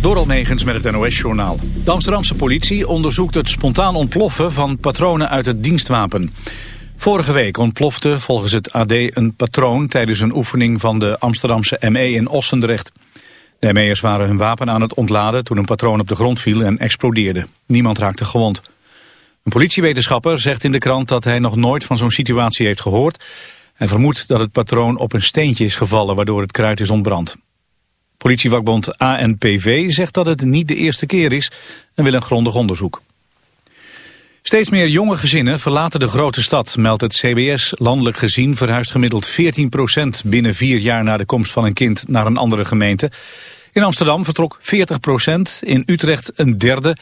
Door Almegens met het NOS-journaal. De Amsterdamse politie onderzoekt het spontaan ontploffen van patronen uit het dienstwapen. Vorige week ontplofte volgens het AD een patroon tijdens een oefening van de Amsterdamse ME in Ossendrecht. De ME'ers waren hun wapen aan het ontladen toen een patroon op de grond viel en explodeerde. Niemand raakte gewond. Een politiewetenschapper zegt in de krant dat hij nog nooit van zo'n situatie heeft gehoord... en vermoedt dat het patroon op een steentje is gevallen waardoor het kruid is ontbrand. Politievakbond ANPV zegt dat het niet de eerste keer is en wil een grondig onderzoek. Steeds meer jonge gezinnen verlaten de grote stad, meldt het CBS. Landelijk gezien verhuist gemiddeld 14% binnen vier jaar na de komst van een kind naar een andere gemeente. In Amsterdam vertrok 40%, in Utrecht een derde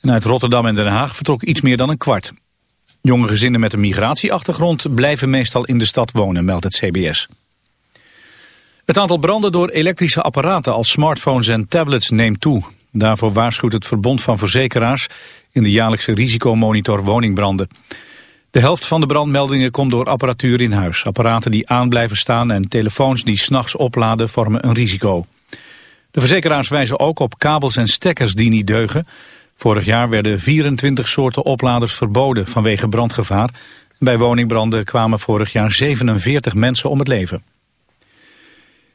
en uit Rotterdam en Den Haag vertrok iets meer dan een kwart. Jonge gezinnen met een migratieachtergrond blijven meestal in de stad wonen, meldt het CBS. Het aantal branden door elektrische apparaten als smartphones en tablets neemt toe. Daarvoor waarschuwt het Verbond van Verzekeraars in de jaarlijkse risicomonitor woningbranden. De helft van de brandmeldingen komt door apparatuur in huis. Apparaten die aan blijven staan en telefoons die s'nachts opladen vormen een risico. De verzekeraars wijzen ook op kabels en stekkers die niet deugen. Vorig jaar werden 24 soorten opladers verboden vanwege brandgevaar. Bij woningbranden kwamen vorig jaar 47 mensen om het leven.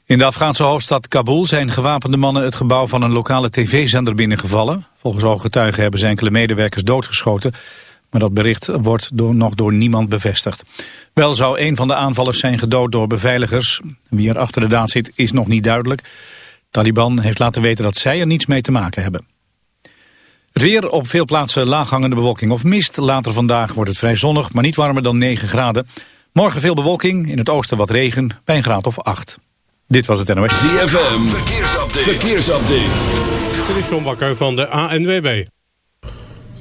In de Afghaanse hoofdstad Kabul zijn gewapende mannen het gebouw van een lokale tv-zender binnengevallen. Volgens ooggetuigen hebben ze enkele medewerkers doodgeschoten. Maar dat bericht wordt door, nog door niemand bevestigd. Wel zou een van de aanvallers zijn gedood door beveiligers. Wie er achter de daad zit is nog niet duidelijk. Taliban heeft laten weten dat zij er niets mee te maken hebben. Het weer op veel plaatsen laaghangende bewolking of mist. Later vandaag wordt het vrij zonnig, maar niet warmer dan 9 graden. Morgen veel bewolking, in het oosten wat regen, bij een graad of 8. Dit was het NOS. ZFM, verkeersupdate. verkeersupdate. Dit is John Bakker van de ANWB.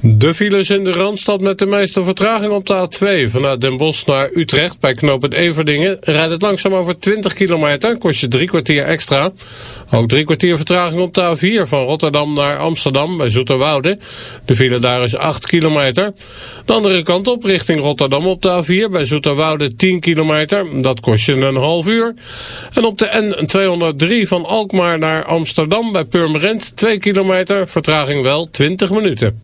De files in de Randstad met de meeste vertraging op de A2 vanuit Den Bosch naar Utrecht bij knooppunt Everdingen rijdt het langzaam over 20 kilometer, kost je drie kwartier extra. Ook drie kwartier vertraging op de A4 van Rotterdam naar Amsterdam bij Zoeterwoude. De file daar is 8 kilometer. De andere kant op richting Rotterdam op de A4 bij Zoeterwoude 10 kilometer, dat kost je een half uur. En op de N203 van Alkmaar naar Amsterdam bij Purmerend 2 kilometer, vertraging wel 20 minuten.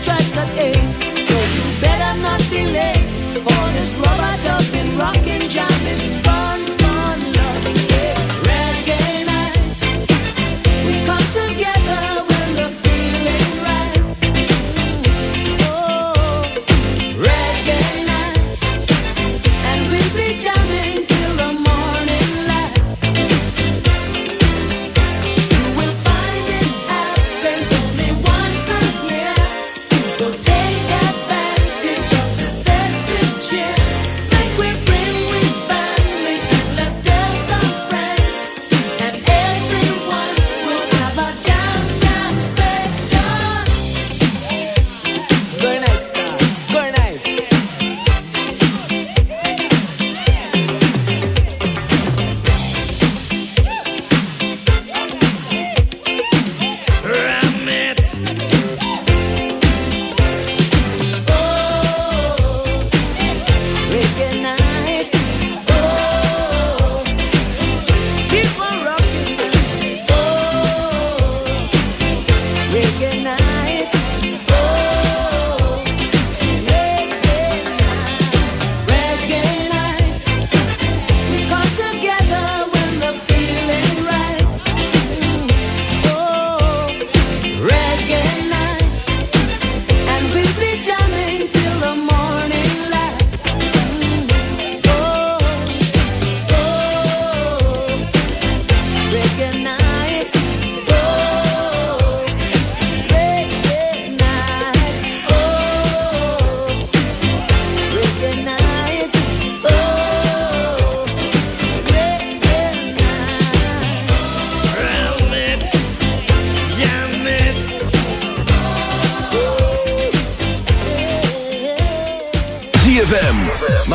strikes at eight.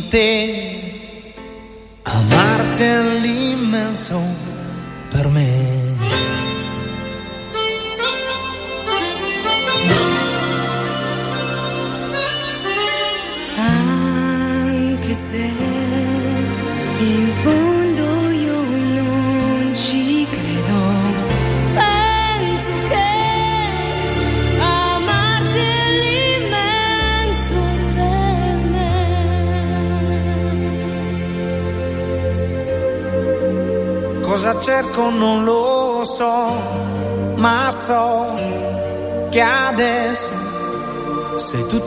manter.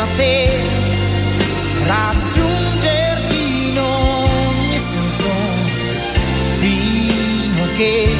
vicino a te, raggiungerti in ogni senso, fino a che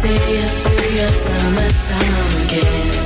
see you through your summer time again.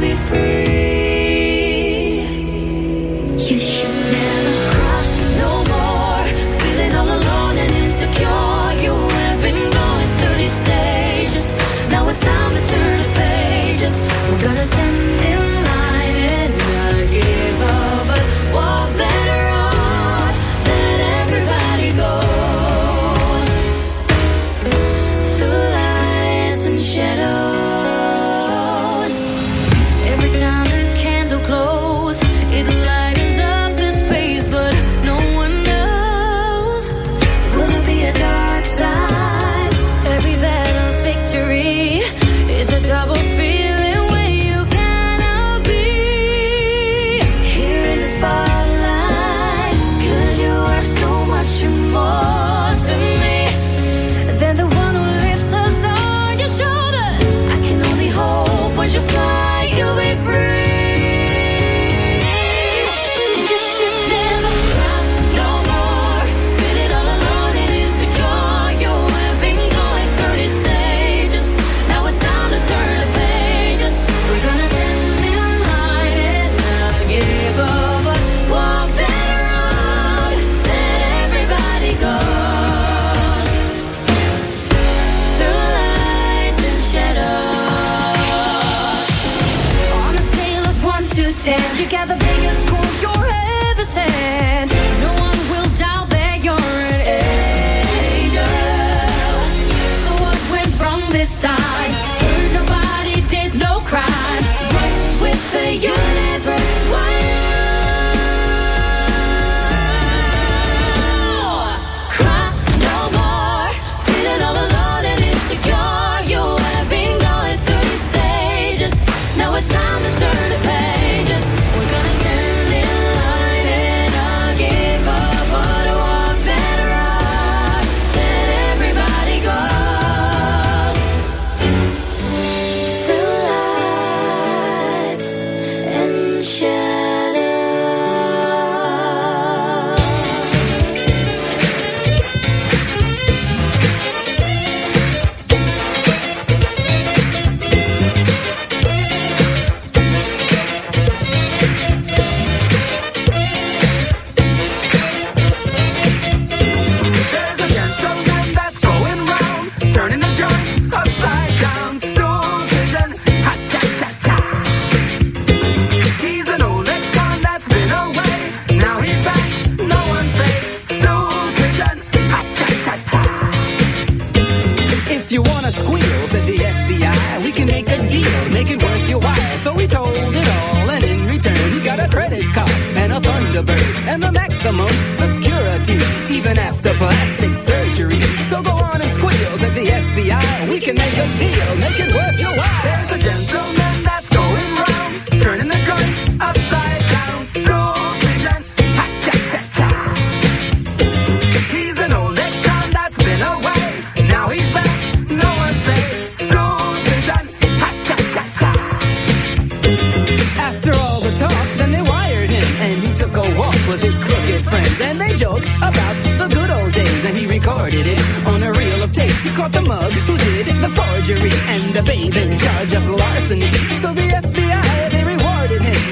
be free.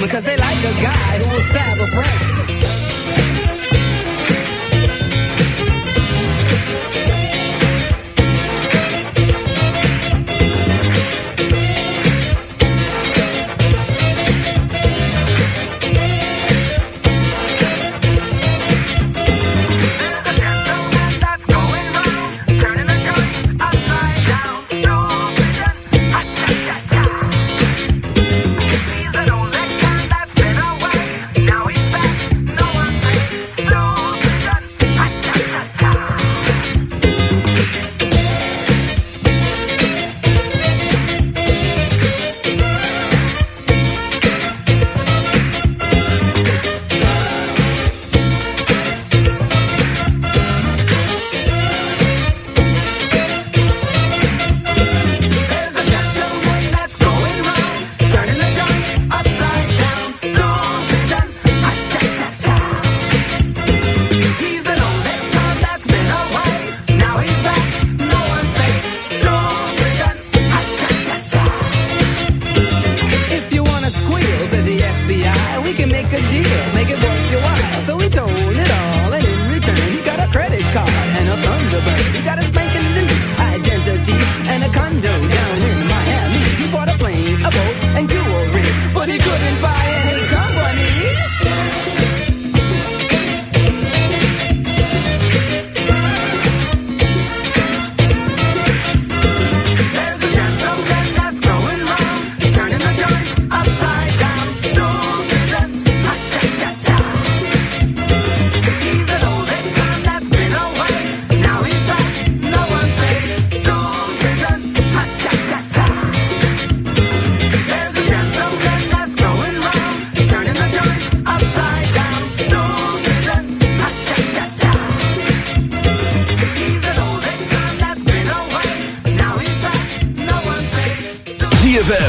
because they like a guy who will stab a friend.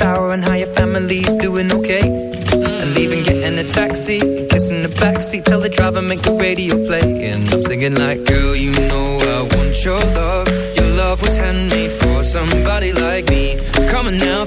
sour on how your family's doing okay. And leaving, getting a taxi, kissing the backseat, tell the driver make the radio play. And I'm singing like, girl, you know I want your love. Your love was handmade for somebody like me. Coming now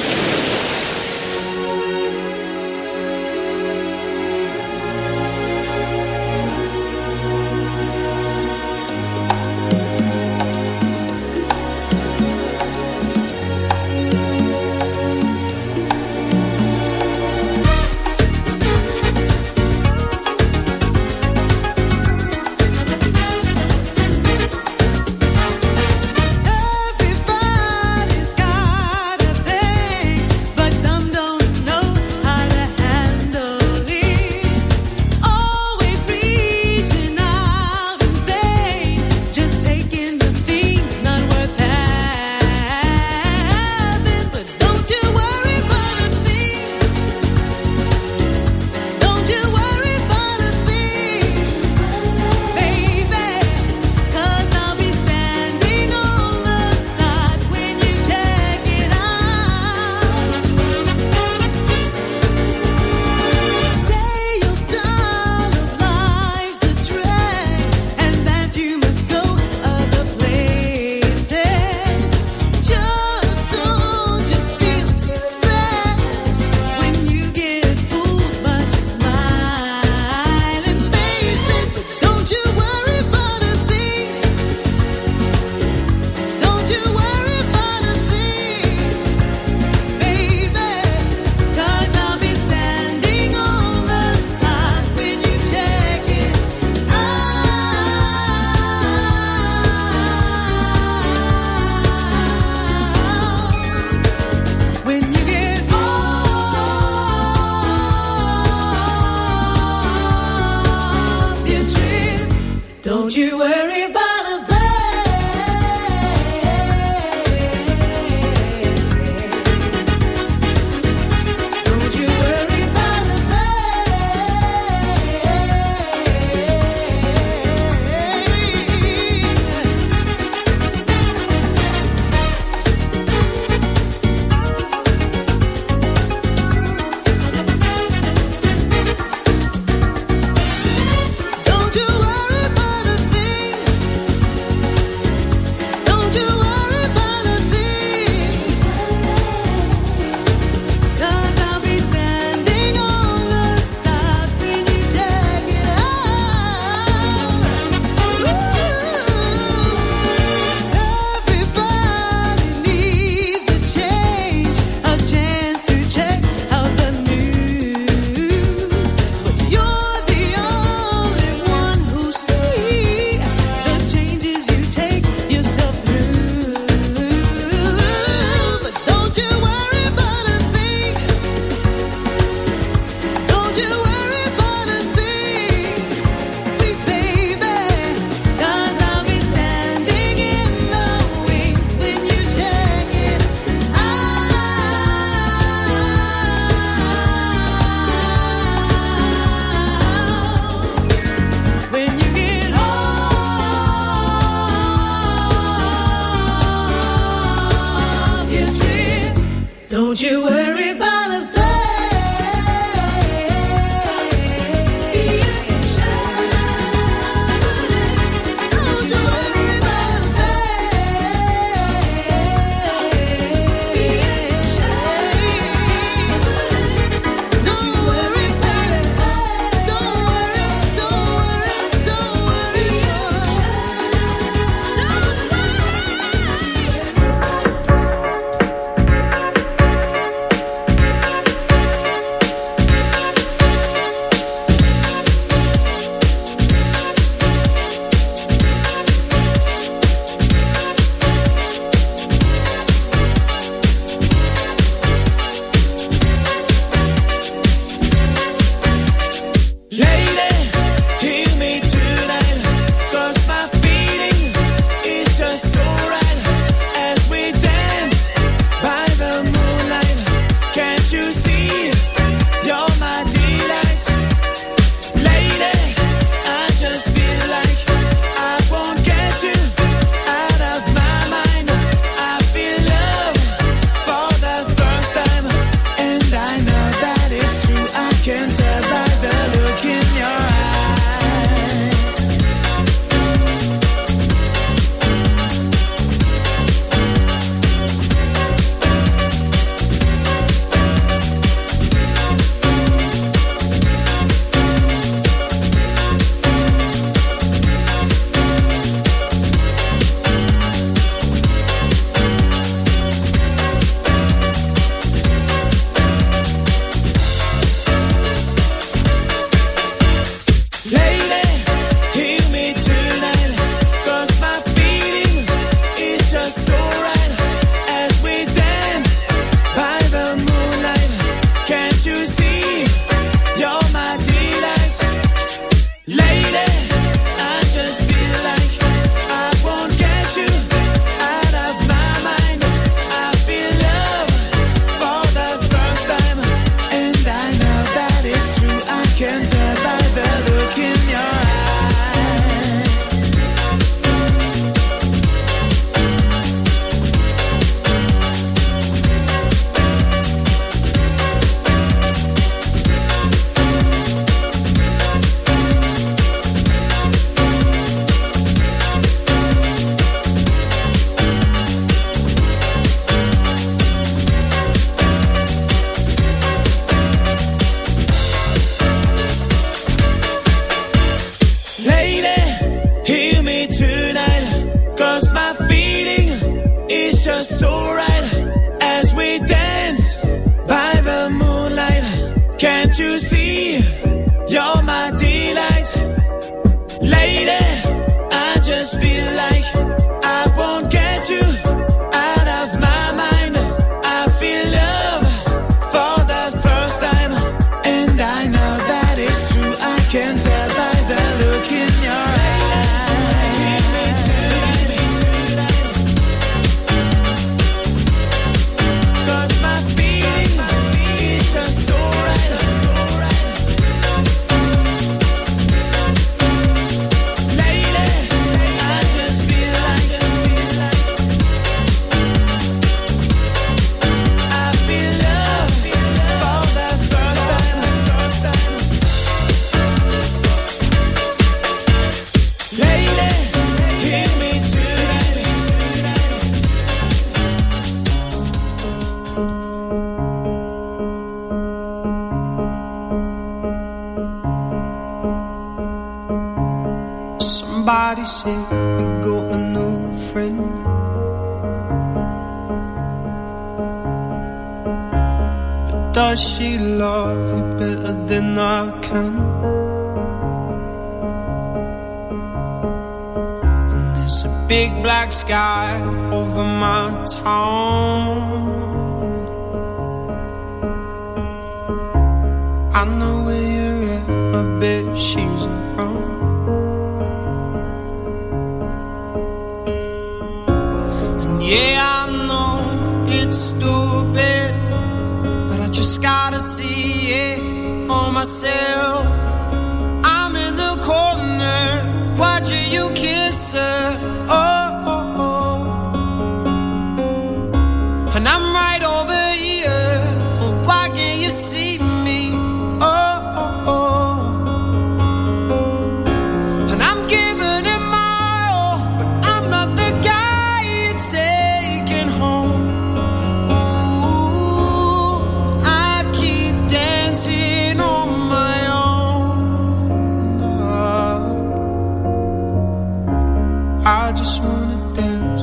I just wanna dance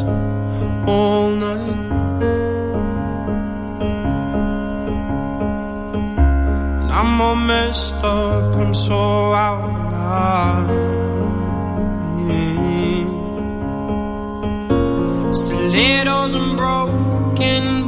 all night. And I'm all messed up, I'm so out of line. Stilettos and broken